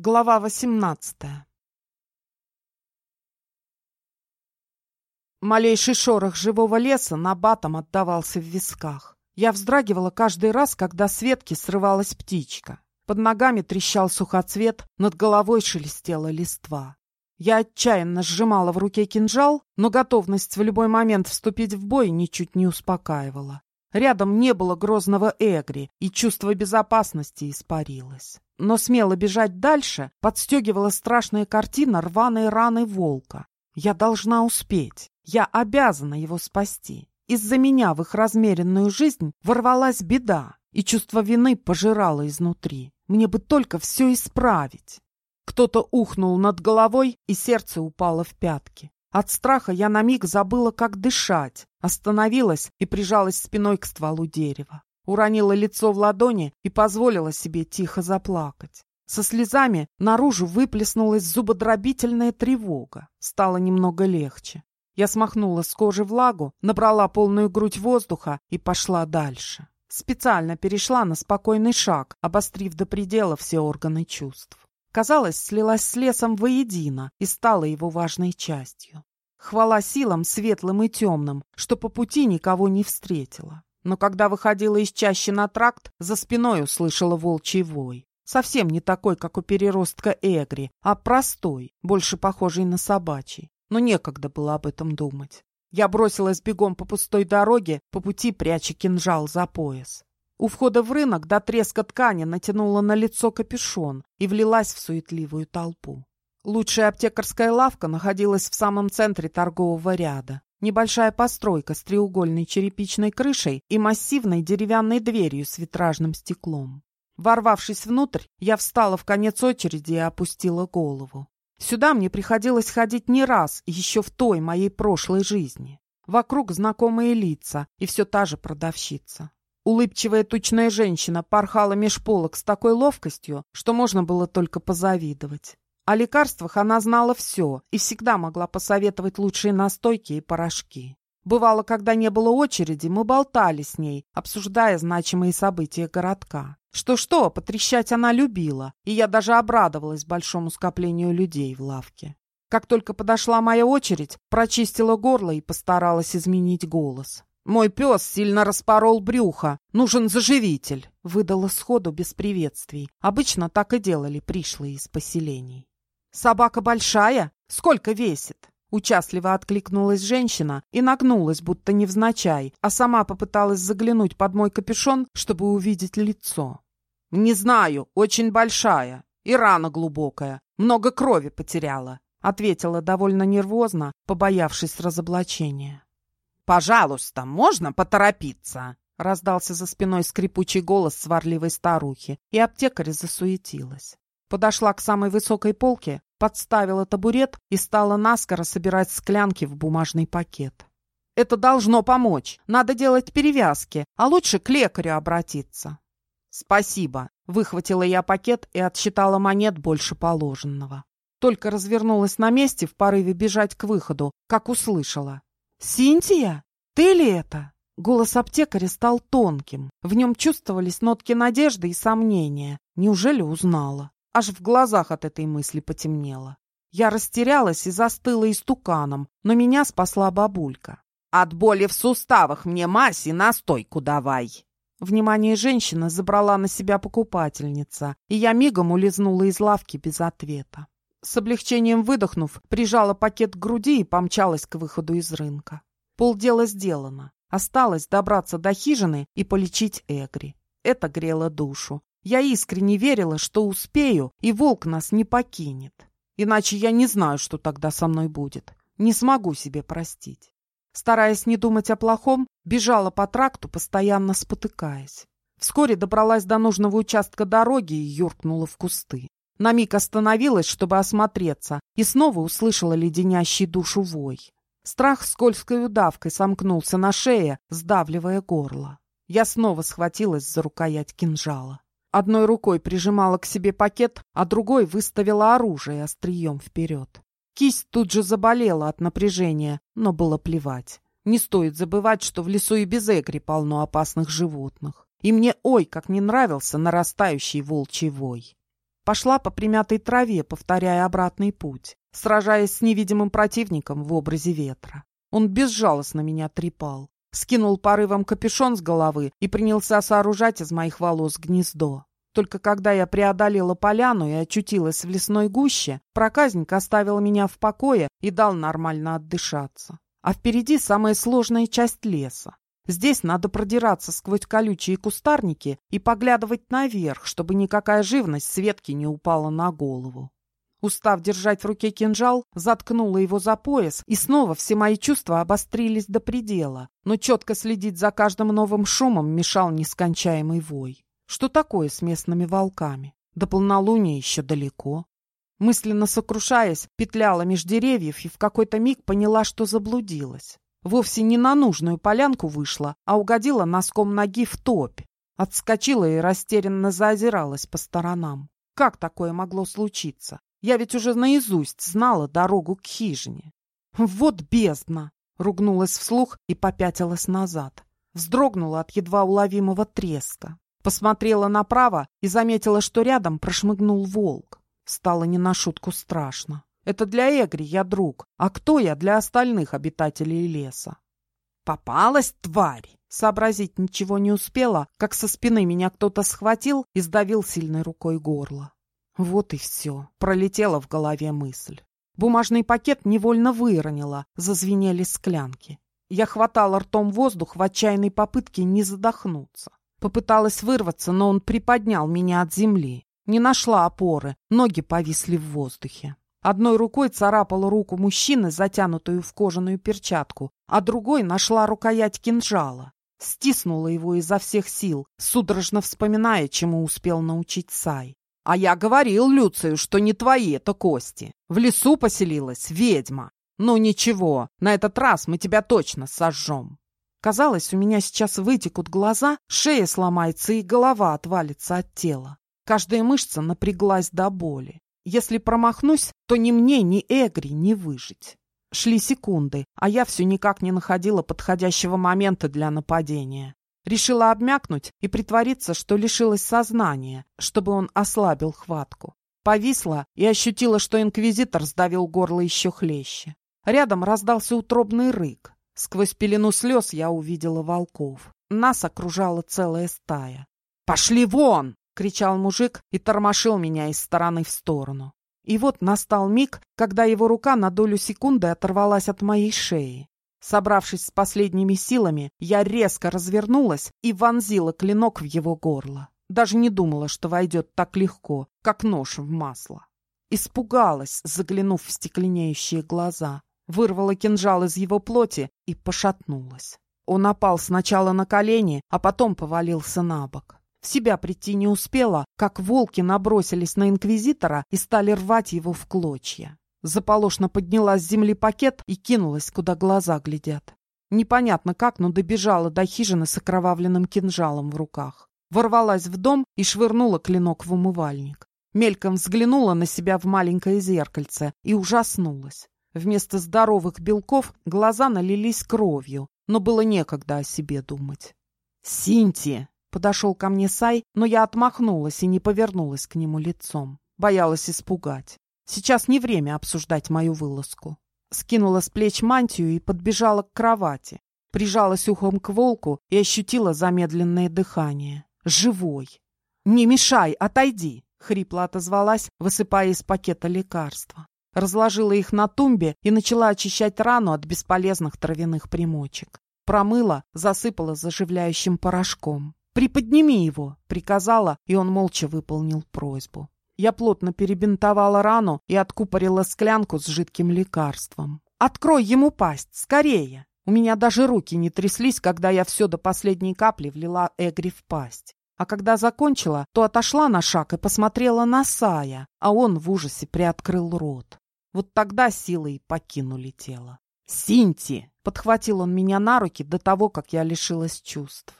Глава восемнадцатая Малейший шорох живого леса на батом отдавался в висках. Я вздрагивала каждый раз, когда с ветки срывалась птичка. Под ногами трещал сухоцвет, над головой шелестела листва. Я отчаянно сжимала в руке кинжал, но готовность в любой момент вступить в бой ничуть не успокаивала. Рядом не было грозного Эгри, и чувство безопасности испарилось. Но смело бежать дальше подстегивала страшная картина рваной раны волка. Я должна успеть. Я обязана его спасти. Из-за меня в их размеренную жизнь ворвалась беда, и чувство вины пожирало изнутри. Мне бы только все исправить. Кто-то ухнул над головой, и сердце упало в пятки. От страха я на миг забыла, как дышать, остановилась и прижалась спиной к стволу дерева. Уронила лицо в ладони и позволила себе тихо заплакать. Со слезами наружу выплеснулась зубодробительная тревога. Стало немного легче. Я смахнула с кожи влагу, набрала полную грудь воздуха и пошла дальше. Специально перешла на спокойный шаг, обострив до предела все органы чувств казалось, слилась с лесом воедино и стала его важной частью. Хвала силам светлым и темным, что по пути никого не встретила. Но когда выходила из чащи на тракт, за спиной услышала волчий вой. Совсем не такой, как у переростка Эгри, а простой, больше похожий на собачий. Но некогда было об этом думать. Я бросилась бегом по пустой дороге, по пути пряча кинжал за пояс. У входа в рынок до треска ткани натянула на лицо капюшон и влилась в суетливую толпу. Лучшая аптекарская лавка находилась в самом центре торгового ряда. Небольшая постройка с треугольной черепичной крышей и массивной деревянной дверью с витражным стеклом. Ворвавшись внутрь, я встала в конец очереди и опустила голову. Сюда мне приходилось ходить не раз, еще в той моей прошлой жизни. Вокруг знакомые лица и все та же продавщица. Улыбчивая тучная женщина порхала меж полок с такой ловкостью, что можно было только позавидовать. О лекарствах она знала все и всегда могла посоветовать лучшие настойки и порошки. Бывало, когда не было очереди, мы болтали с ней, обсуждая значимые события городка. Что-что, потрещать она любила, и я даже обрадовалась большому скоплению людей в лавке. Как только подошла моя очередь, прочистила горло и постаралась изменить голос. «Мой пес сильно распорол брюхо. Нужен заживитель», — выдала сходу без приветствий. Обычно так и делали пришлые из поселений. «Собака большая? Сколько весит?» Участливо откликнулась женщина и нагнулась, будто невзначай, а сама попыталась заглянуть под мой капюшон, чтобы увидеть лицо. «Не знаю, очень большая и рана глубокая, много крови потеряла», ответила довольно нервозно, побоявшись разоблачения. «Пожалуйста, можно поторопиться?» Раздался за спиной скрипучий голос сварливой старухи, и аптекарь засуетилась. Подошла к самой высокой полке, подставила табурет и стала наскоро собирать склянки в бумажный пакет. «Это должно помочь. Надо делать перевязки, а лучше к лекарю обратиться». «Спасибо», — выхватила я пакет и отсчитала монет больше положенного. Только развернулась на месте в порыве бежать к выходу, как услышала. «Синтия? Ты ли это?» Голос аптекаря стал тонким. В нем чувствовались нотки надежды и сомнения. Неужели узнала? Аж в глазах от этой мысли потемнело. Я растерялась и застыла истуканом, но меня спасла бабулька. «От боли в суставах мне мазь и настойку давай!» Внимание женщины забрала на себя покупательница, и я мигом улизнула из лавки без ответа. С облегчением выдохнув, прижала пакет к груди и помчалась к выходу из рынка. Полдела сделано. Осталось добраться до хижины и полечить Эгри. Это грело душу. Я искренне верила, что успею, и волк нас не покинет. Иначе я не знаю, что тогда со мной будет. Не смогу себе простить. Стараясь не думать о плохом, бежала по тракту, постоянно спотыкаясь. Вскоре добралась до нужного участка дороги и юркнула в кусты. На миг остановилась, чтобы осмотреться, и снова услышала леденящий душу вой. Страх скользкой удавкой сомкнулся на шее, сдавливая горло. Я снова схватилась за рукоять кинжала. Одной рукой прижимала к себе пакет, а другой выставила оружие острием вперед. Кисть тут же заболела от напряжения, но было плевать. Не стоит забывать, что в лесу и без эгри полно опасных животных. И мне ой, как не нравился нарастающий волчий вой. пошла по примятой траве, повторяя обратный путь, сражаясь с невидимым противником в образе ветра. Он безжалостно меня трепал, скинул порывом капюшон с головы и принялся сооружать из моих волос гнездо. Только когда я преодолела поляну и очутилась в лесной гуще, проказник оставил меня в покое и дал нормально отдышаться. А впереди самая сложная часть леса. Здесь надо продираться сквозь колючие кустарники и поглядывать наверх, чтобы никакая живность с ветки не упала на голову. Устав держать в руке кинжал, заткнула его за пояс, и снова все мои чувства обострились до предела, но четко следить за каждым новым шумом мешал нескончаемый вой. Что такое с местными волками? До полнолуния еще далеко. Мысленно сокрушаясь, петляла меж деревьев и в какой-то миг поняла, что заблудилась. Вовсе не на нужную полянку вышла, а угодила носком ноги в топь. Отскочила и растерянно заозиралась по сторонам. Как такое могло случиться? Я ведь уже наизусть знала дорогу к хижине. Вот бездна! Ругнулась вслух и попятилась назад. Вздрогнула от едва уловимого треска. Посмотрела направо и заметила, что рядом прошмыгнул волк. Стало не на шутку страшно. Это для Эгри я друг, а кто я для остальных обитателей леса? Попалась тварь! Сообразить ничего не успела, как со спины меня кто-то схватил и сдавил сильной рукой горло. Вот и все. Пролетела в голове мысль. Бумажный пакет невольно выронила, зазвенели склянки. Я хватала ртом воздух в отчаянной попытке не задохнуться. Попыталась вырваться, но он приподнял меня от земли. Не нашла опоры, ноги повисли в воздухе. Одной рукой царапала руку мужчины, затянутую в кожаную перчатку, а другой нашла рукоять кинжала. Стиснула его изо всех сил, судорожно вспоминая, чему успел научить Сай. «А я говорил Люцию, что не твои это кости. В лесу поселилась ведьма. Ну ничего, на этот раз мы тебя точно сожжем». Казалось, у меня сейчас вытекут глаза, шея сломается и голова отвалится от тела. Каждая мышца напряглась до боли. Если промахнусь, то ни мне, ни Эгри не выжить. Шли секунды, а я все никак не находила подходящего момента для нападения. Решила обмякнуть и притвориться, что лишилась сознания, чтобы он ослабил хватку. Повисла и ощутила, что инквизитор сдавил горло еще хлеще. Рядом раздался утробный рык. Сквозь пелену слез я увидела волков. Нас окружала целая стая. «Пошли вон!» — кричал мужик и тормошил меня из стороны в сторону. И вот настал миг, когда его рука на долю секунды оторвалась от моей шеи. Собравшись с последними силами, я резко развернулась и вонзила клинок в его горло. Даже не думала, что войдет так легко, как нож в масло. Испугалась, заглянув в стекленеющие глаза вырвала кинжал из его плоти и пошатнулась. Он опал сначала на колени, а потом повалился на бок. В себя прийти не успела, как волки набросились на инквизитора и стали рвать его в клочья. Заполошно подняла с земли пакет и кинулась, куда глаза глядят. Непонятно как, но добежала до хижины с окровавленным кинжалом в руках. Ворвалась в дом и швырнула клинок в умывальник. Мельком взглянула на себя в маленькое зеркальце и ужаснулась. Вместо здоровых белков глаза налились кровью, но было некогда о себе думать. «Синти!» — подошел ко мне Сай, но я отмахнулась и не повернулась к нему лицом. Боялась испугать. Сейчас не время обсуждать мою вылазку. Скинула с плеч мантию и подбежала к кровати. Прижалась ухом к волку и ощутила замедленное дыхание. Живой. «Не мешай, отойди!» — хрипло отозвалась, высыпая из пакета лекарства разложила их на тумбе и начала очищать рану от бесполезных травяных примочек. Промыла, засыпала заживляющим порошком. «Приподними его!» — приказала, и он молча выполнил просьбу. Я плотно перебинтовала рану и откупорила склянку с жидким лекарством. «Открой ему пасть! Скорее!» У меня даже руки не тряслись, когда я все до последней капли влила Эгри в пасть. А когда закончила, то отошла на шаг и посмотрела на Сая, а он в ужасе приоткрыл рот. Вот тогда силой покинули тело. «Синти!» — подхватил он меня на руки до того, как я лишилась чувств.